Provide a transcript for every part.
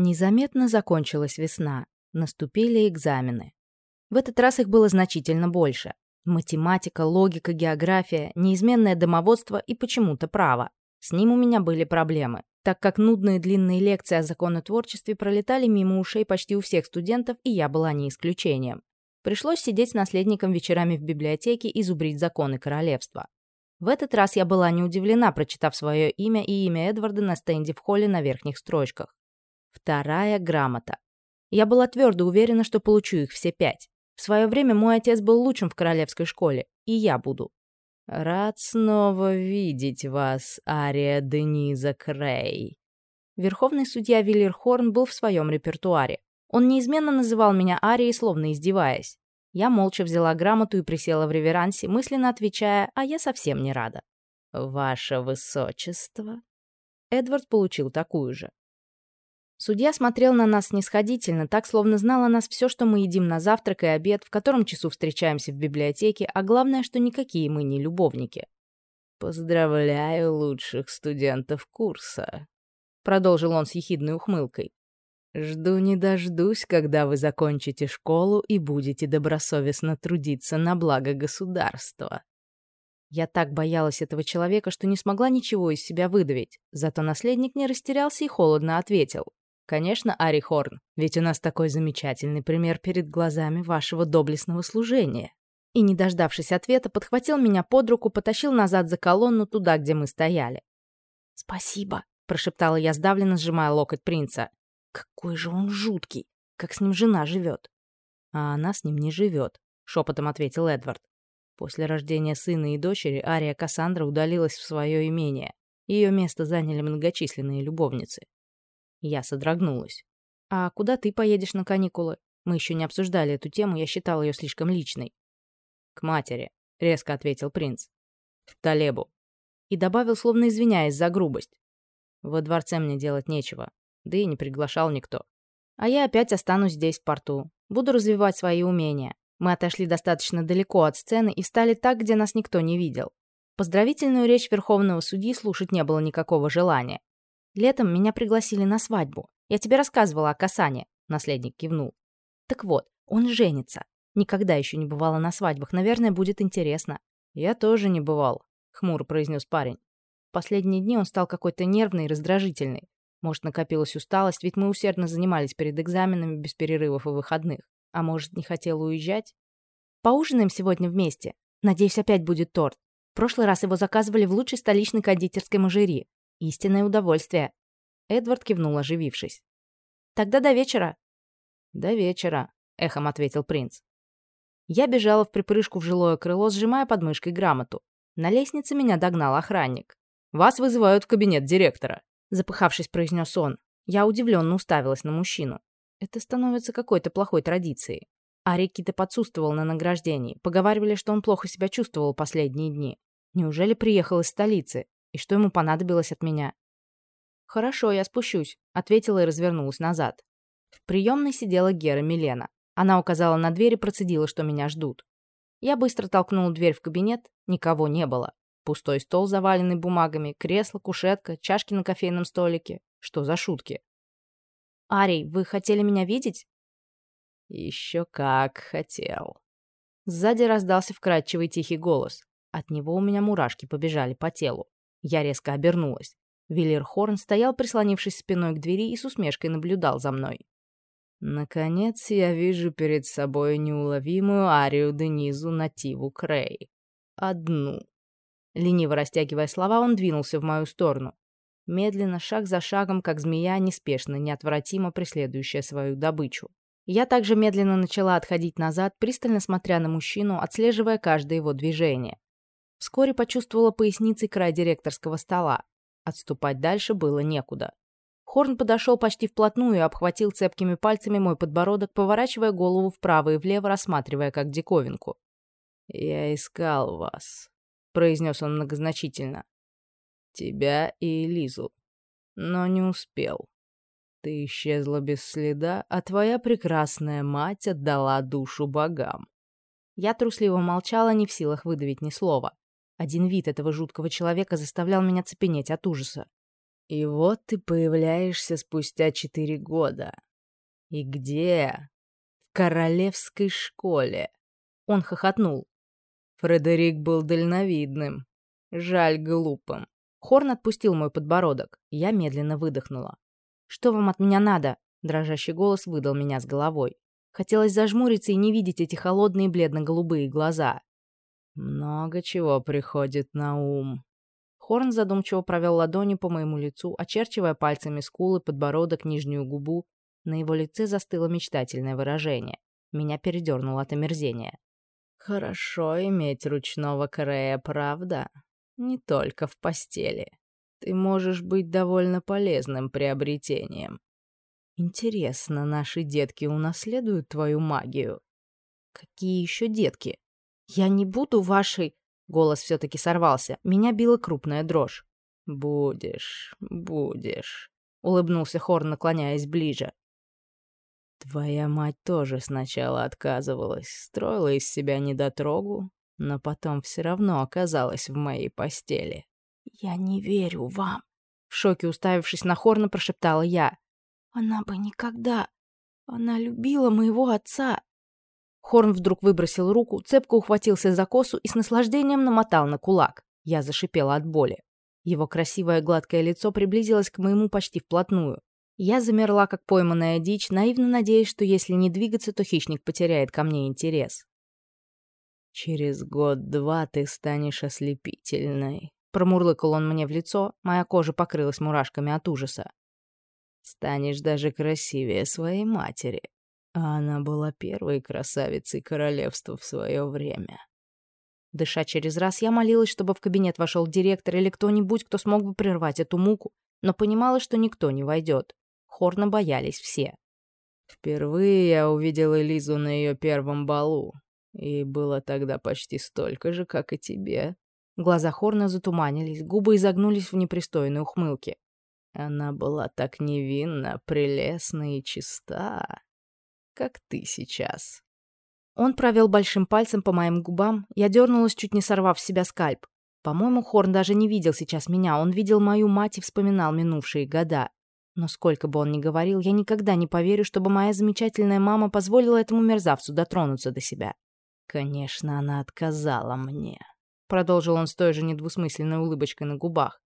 Незаметно закончилась весна, наступили экзамены. В этот раз их было значительно больше. Математика, логика, география, неизменное домоводство и почему-то право. С ним у меня были проблемы, так как нудные длинные лекции о законотворчестве пролетали мимо ушей почти у всех студентов, и я была не исключением. Пришлось сидеть с наследником вечерами в библиотеке и зубрить законы королевства. В этот раз я была не удивлена, прочитав свое имя и имя Эдварда на стенде в холле на верхних строчках вторая грамота. Я была твердо уверена, что получу их все пять. В свое время мой отец был лучшим в королевской школе, и я буду. «Рад снова видеть вас, Ария Дениза Крей». Верховный судья Виллерхорн был в своем репертуаре. Он неизменно называл меня Арией, словно издеваясь. Я молча взяла грамоту и присела в реверансе, мысленно отвечая, а я совсем не рада. «Ваше высочество». Эдвард получил такую же. Судья смотрел на нас снисходительно, так, словно знал о нас все, что мы едим на завтрак и обед, в котором часу встречаемся в библиотеке, а главное, что никакие мы не любовники. «Поздравляю лучших студентов курса», — продолжил он с ехидной ухмылкой. «Жду не дождусь, когда вы закончите школу и будете добросовестно трудиться на благо государства». Я так боялась этого человека, что не смогла ничего из себя выдавить, зато наследник не растерялся и холодно ответил. Конечно, Ари Хорн, ведь у нас такой замечательный пример перед глазами вашего доблестного служения. И, не дождавшись ответа, подхватил меня под руку, потащил назад за колонну туда, где мы стояли. «Спасибо», — прошептала я сдавленно, сжимая локоть принца. «Какой же он жуткий! Как с ним жена живет!» «А она с ним не живет», — шепотом ответил Эдвард. После рождения сына и дочери Ария Кассандра удалилась в свое имение. Ее место заняли многочисленные любовницы. Я содрогнулась. «А куда ты поедешь на каникулы? Мы еще не обсуждали эту тему, я считал ее слишком личной». «К матери», — резко ответил принц. «В Талебу». И добавил, словно извиняясь за грубость. «Во дворце мне делать нечего, да и не приглашал никто. А я опять останусь здесь, в порту. Буду развивать свои умения. Мы отошли достаточно далеко от сцены и встали так, где нас никто не видел. Поздравительную речь Верховного Судьи слушать не было никакого желания. Летом меня пригласили на свадьбу. Я тебе рассказывала о Касане», — наследник кивнул. «Так вот, он женится. Никогда еще не бывало на свадьбах. Наверное, будет интересно». «Я тоже не бывал», — хмуро произнес парень. В последние дни он стал какой-то нервный и раздражительный. Может, накопилась усталость, ведь мы усердно занимались перед экзаменами без перерывов и выходных. А может, не хотел уезжать? Поужинаем сегодня вместе. Надеюсь, опять будет торт. В прошлый раз его заказывали в лучшей столичной кондитерской мажери. Истинное удовольствие. Эдвард кивнул, оживившись. Тогда до вечера. До вечера, эхом ответил принц. Я бежала в припрыжку в жилое крыло, сжимая подмышкой грамоту. На лестнице меня догнал охранник. «Вас вызывают в кабинет директора», — запыхавшись, произнёс он. Я удивленно уставилась на мужчину. Это становится какой-то плохой традицией. Арикита подсутствовал на награждении. Поговаривали, что он плохо себя чувствовал последние дни. Неужели приехал из столицы? и что ему понадобилось от меня. «Хорошо, я спущусь», — ответила и развернулась назад. В приемной сидела Гера Милена. Она указала на дверь и процедила, что меня ждут. Я быстро толкнул дверь в кабинет, никого не было. Пустой стол, заваленный бумагами, кресло, кушетка, чашки на кофейном столике. Что за шутки? «Арий, вы хотели меня видеть?» «Еще как хотел». Сзади раздался вкрадчивый тихий голос. От него у меня мурашки побежали по телу. Я резко обернулась. Виллер Хорн стоял, прислонившись спиной к двери и с усмешкой наблюдал за мной. Наконец я вижу перед собой неуловимую Арию Денизу Нативу Крей. Одну. Лениво растягивая слова, он двинулся в мою сторону. Медленно, шаг за шагом, как змея, неспешно, неотвратимо преследующая Вскоре почувствовала поясницей край директорского стола. Отступать дальше было некуда. Хорн подошел почти вплотную и обхватил цепкими пальцами мой подбородок, поворачивая голову вправо и влево, рассматривая как диковинку. «Я искал вас», — произнес он многозначительно. «Тебя и Лизу. Но не успел. Ты исчезла без следа, а твоя прекрасная мать отдала душу богам». Я трусливо молчала, не в силах выдавить ни слова. Один вид этого жуткого человека заставлял меня цепенеть от ужаса. «И вот ты появляешься спустя четыре года. И где?» «В королевской школе». Он хохотнул. Фредерик был дальновидным. Жаль, глупым. Хорн отпустил мой подбородок. Я медленно выдохнула. «Что вам от меня надо?» Дрожащий голос выдал меня с головой. Хотелось зажмуриться и не видеть эти холодные бледно-голубые глаза. Много чего приходит на ум. Хорн задумчиво провел ладони по моему лицу, очерчивая пальцами скулы, подбородок, нижнюю губу. На его лице застыло мечтательное выражение. Меня передернуло от омерзения. «Хорошо иметь ручного Корея, правда? Не только в постели. Ты можешь быть довольно полезным приобретением. Интересно, наши детки унаследуют твою магию?» «Какие еще детки?» «Я не буду вашей...» Голос все-таки сорвался. Меня била крупная дрожь. «Будешь, будешь», — улыбнулся Хор, наклоняясь ближе. «Твоя мать тоже сначала отказывалась, строила из себя недотрогу, но потом все равно оказалась в моей постели». «Я не верю вам», — в шоке уставившись на Хорна, прошептала я. «Она бы никогда... Она любила моего отца, Хорн вдруг выбросил руку, цепко ухватился за косу и с наслаждением намотал на кулак. Я зашипела от боли. Его красивое гладкое лицо приблизилось к моему почти вплотную. Я замерла, как пойманная дичь, наивно надеясь, что если не двигаться, то хищник потеряет ко мне интерес. «Через год-два ты станешь ослепительной», — промурлыкал он мне в лицо, моя кожа покрылась мурашками от а она была первой красавицей королевства в свое время. Дыша через раз, я молилась, чтобы в кабинет вошел директор или кто-нибудь, кто смог бы прервать эту муку, но понимала, что никто не войдет. Хорно боялись все. Впервые я увидел Элизу на ее первом балу. И было тогда почти столько же, как и тебе. Глаза Хорна затуманились, губы изогнулись в непристойной ухмылке. Она была так невинна, прелестна и чиста как ты сейчас». Он провел большим пальцем по моим губам, я дернулась, чуть не сорвав с себя скальп. По-моему, Хорн даже не видел сейчас меня, он видел мою мать и вспоминал минувшие года. Но сколько бы он ни говорил, я никогда не поверю, чтобы моя замечательная мама позволила этому мерзавцу дотронуться до себя. «Конечно, она отказала мне», — продолжил он с той же недвусмысленной улыбочкой на губах.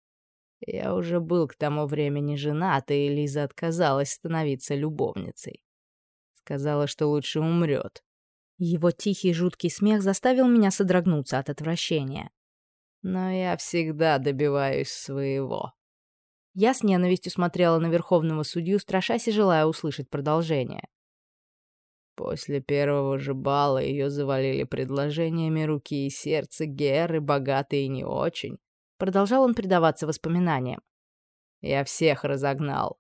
«Я уже был к тому времени женат, и Лиза отказалась становиться любовницей. Сказала, что лучше умрет. Его тихий жуткий смех заставил меня содрогнуться от отвращения. Но я всегда добиваюсь своего. Я с ненавистью смотрела на верховного судью, страшась и желая услышать продолжение. После первого же бала ее завалили предложениями руки и сердца Геры, богатые и не очень. Продолжал он предаваться воспоминаниям. Я всех разогнал.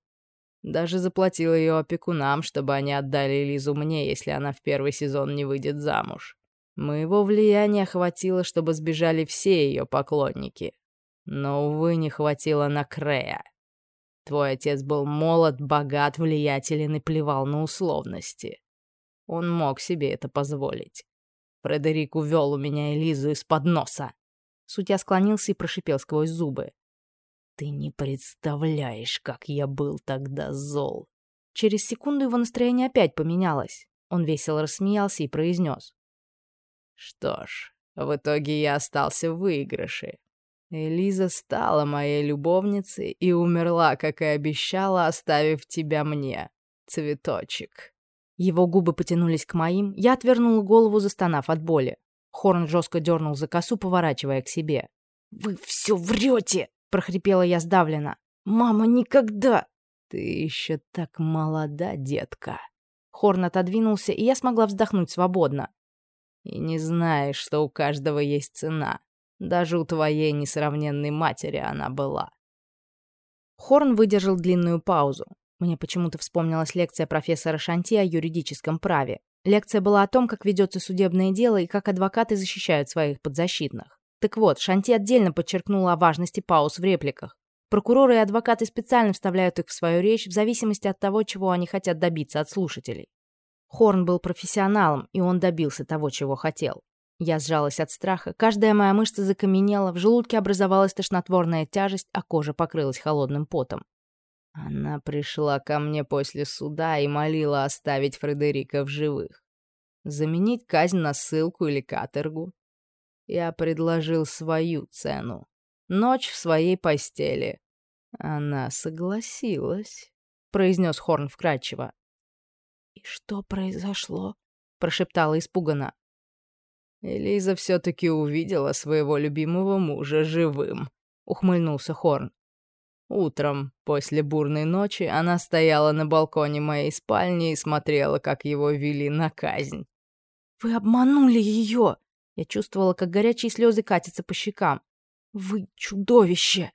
Даже заплатила ее опекунам, чтобы они отдали Лизу мне, если она в первый сезон не выйдет замуж. Моего влияния хватило, чтобы сбежали все ее поклонники. Но, увы, не хватило на Крея. Твой отец был молод, богат, влиятелен и плевал на условности. Он мог себе это позволить. Фредерик увел у меня Элизу из-под носа. Судья склонился и прошипел сквозь зубы. Ты не представляешь, как я был тогда зол. Через секунду его настроение опять поменялось. Он весело рассмеялся и произнес. Что ж, в итоге я остался в выигрыше. Элиза стала моей любовницей и умерла, как и обещала, оставив тебя мне, цветочек. Его губы потянулись к моим, я отвернул голову, застонав от боли. Хорн жестко дернул за косу, поворачивая к себе. «Вы все врете!» прохрипела я сдавленно. «Мама, никогда!» «Ты еще так молода, детка!» Хорн отодвинулся, и я смогла вздохнуть свободно. «И не знаешь, что у каждого есть цена. Даже у твоей несравненной матери она была». Хорн выдержал длинную паузу. Мне почему-то вспомнилась лекция профессора Шанти о юридическом праве. Лекция была о том, как ведется судебное дело и как адвокаты защищают своих подзащитных. Так вот, Шанти отдельно подчеркнула о важности пауз в репликах. Прокуроры и адвокаты специально вставляют их в свою речь в зависимости от того, чего они хотят добиться от слушателей. Хорн был профессионалом, и он добился того, чего хотел. Я сжалась от страха, каждая моя мышца закаменела, в желудке образовалась тошнотворная тяжесть, а кожа покрылась холодным потом. Она пришла ко мне после суда и молила оставить Фредерика в живых. Заменить казнь на ссылку или каторгу я предложил свою цену. Ночь в своей постели. Она согласилась, произнес Хорн вкрадчиво. И что произошло? прошептала испуганно. Элиза все-таки увидела своего любимого мужа живым, ухмыльнулся Хорн. Утром, после бурной ночи, она стояла на балконе моей спальни и смотрела, как его вели на казнь. «Вы обманули ее!» Я чувствовала, как горячие слезы катятся по щекам. «Вы чудовище!»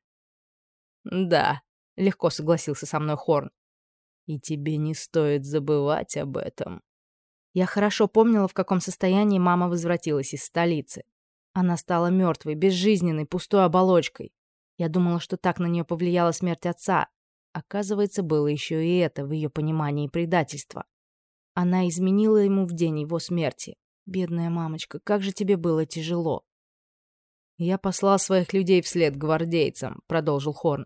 «Да», — легко согласился со мной Хорн. «И тебе не стоит забывать об этом». Я хорошо помнила, в каком состоянии мама возвратилась из столицы. Она стала мертвой, безжизненной, пустой оболочкой. Я думала, что так на нее повлияла смерть отца. Оказывается, было еще и это в ее понимании предательства. Она изменила ему в день его смерти. Бедная мамочка, как же тебе было тяжело. Я послал своих людей вслед гвардейцам, продолжил Хорн.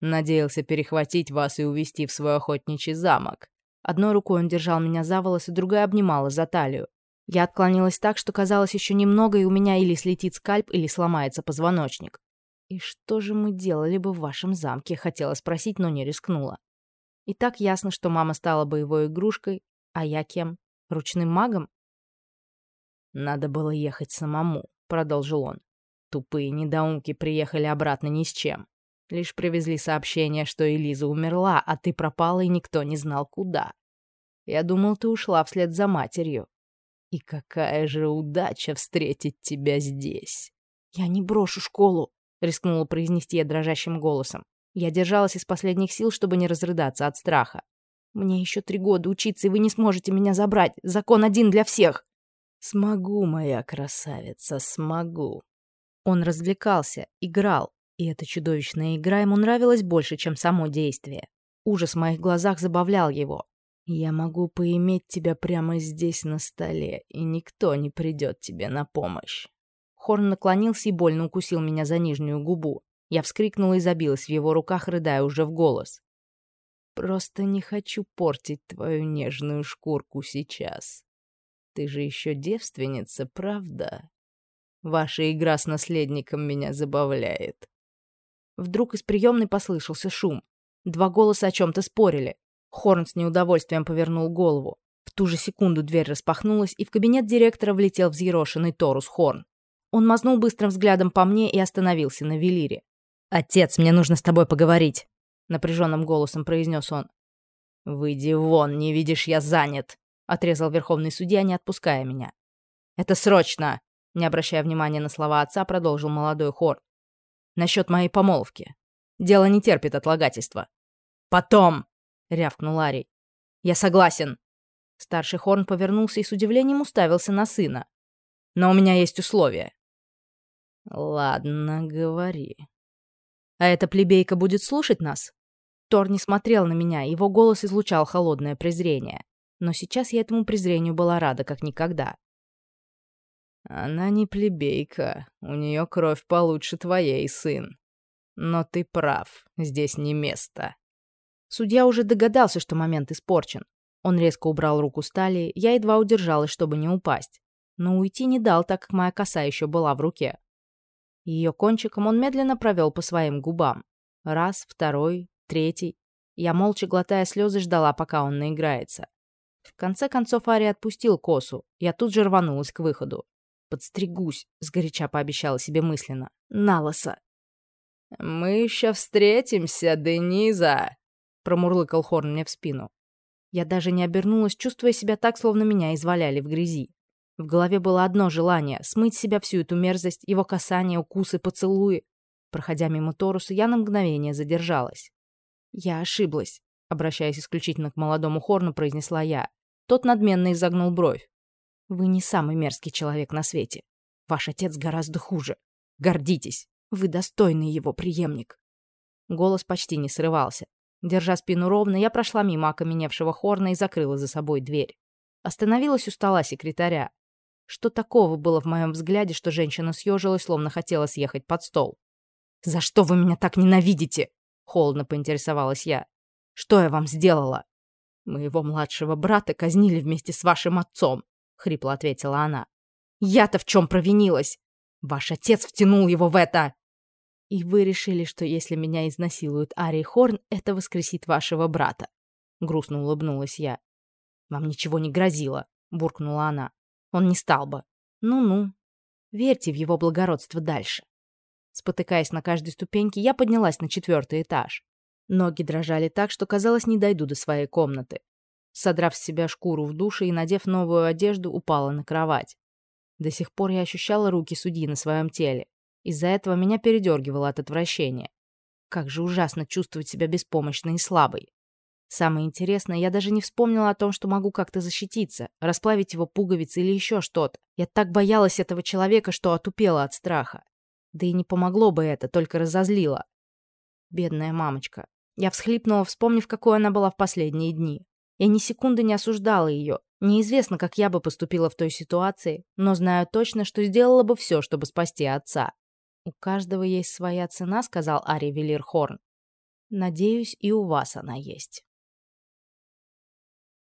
Надеялся перехватить вас и увести в свой охотничий замок. Одной рукой он держал меня за волосы, другая обнимала за талию. Я отклонилась так, что казалось еще немного, и у меня или слетит скальп, или сломается позвоночник. «И что же мы делали бы в вашем замке?» — хотела спросить, но не рискнула. И так ясно, что мама стала боевой игрушкой, а я кем? Ручным магом? «Надо было ехать самому», — продолжил он. Тупые недоумки приехали обратно ни с чем. Лишь привезли сообщение, что Элиза умерла, а ты пропала, и никто не знал, куда. Я думал, ты ушла вслед за матерью. И какая же удача встретить тебя здесь. Я не брошу школу, рискнула произнести я дрожащим голосом. Я держалась из последних сил, чтобы не разрыдаться от страха. Мне еще три года учиться, и вы не сможете меня забрать. Закон один для всех. Смогу, моя красавица, смогу. Он развлекался, играл, и эта чудовищная игра ему нравилась больше, чем само действие. Ужас в моих глазах забавлял его. Я могу поиметь тебя прямо здесь на столе, и никто не придет тебе на помощь. Хорн наклонился и больно укусил меня за нижнюю губу. Я вскрикнула и забилась в его руках, рыдая уже в голос. «Просто не хочу портить твою нежную шкурку сейчас», ты же еще девственница, правда? Ваша игра с наследником меня забавляет. Вдруг из приемной послышался шум. Два голоса о чем-то спорили. Хорн с неудовольствием повернул голову. В ту же секунду дверь распахнулась, и в кабинет директора влетел взъерошенный Торус Хорн. Он мазнул быстрым взглядом по мне и остановился на Велире. «Отец, мне нужно с тобой поговорить», — напряженным голосом произнес он. «Выйди вон, не видишь, я занят», отрезал верховный судья, не отпуская меня. «Это срочно!» — не обращая внимания на слова отца, продолжил молодой хор. «Насчет моей помолвки. Дело не терпит отлагательства». «Потом!» — рявкнул Ларри. «Я согласен!» Старший Хорн повернулся и с удивлением уставился на сына. «Но у меня есть условия». «Ладно, говори». «А эта плебейка будет слушать нас?» Тор не смотрел на меня, его голос излучал холодное презрение но сейчас я этому презрению была рада как никогда. «Она не плебейка, у нее кровь получше твоей, сын. Но ты прав, здесь не место». Судья уже догадался, что момент испорчен. Он резко убрал руку Стали, я едва удержалась, чтобы не упасть. Но уйти не дал, так как моя коса еще была в руке. Ее кончиком он медленно провел по своим губам. Раз, второй, третий. Я молча, глотая слезы, ждала, пока он наиграется. В конце концов Ари отпустил косу. Я тут же рванулась к выходу. «Подстригусь», — сгоряча пообещала себе мысленно. «Налоса». «Мы еще встретимся, Дениза», — промурлыкал Хорн мне в спину. Я даже не обернулась, чувствуя себя так, словно меня изваляли в грязи. В голове было одно желание — смыть себя всю эту мерзость, его касания, укусы, поцелуи. Проходя мимо Торуса, я на мгновение задержалась. «Я ошиблась», — обращаясь исключительно к молодому Хорну, произнесла я. Тот надменно изогнул бровь. «Вы не самый мерзкий человек на свете. Ваш отец гораздо хуже. Гордитесь. Вы достойный его преемник». Голос почти не срывался. Держа спину ровно, я прошла мимо окаменевшего хорна и закрыла за собой дверь. Остановилась у стола секретаря. Что такого было в моем взгляде, что женщина съежилась, словно хотела съехать под стол? «За что вы меня так ненавидите?» — холодно поинтересовалась я. «Что я вам сделала?» «Моего младшего брата казнили вместе с вашим отцом», — хрипло ответила она. «Я-то в чем провинилась? Ваш отец втянул его в это!» «И вы решили, что если меня изнасилует Арий Хорн, это воскресит вашего брата?» Грустно улыбнулась я. «Вам ничего не грозило», — буркнула она. «Он не стал бы». «Ну-ну. Верьте в его благородство дальше». Спотыкаясь на каждой ступеньке, Ноги дрожали так, что, казалось, не дойду до своей комнаты. Содрав с себя шкуру в душе и надев новую одежду, упала на кровать. До сих пор я ощущала руки судьи на своем теле. Из-за этого меня передергивало от отвращения. Как же ужасно чувствовать себя беспомощной и слабой. Самое интересное, я даже не вспомнила о том, что могу как-то защититься, расплавить его пуговицы или еще что-то. Я так боялась этого человека, что отупела от страха. Да и не помогло бы это, только разозлило. Бедная мамочка, я всхлипнула, вспомнив, какой она была в последние дни. Я ни секунды не осуждала ее. Неизвестно, как я бы поступила в той ситуации, но знаю точно, что сделала бы все, чтобы спасти отца. «У каждого есть своя цена», — сказал Ари Велирхорн. «Надеюсь, и у вас она есть».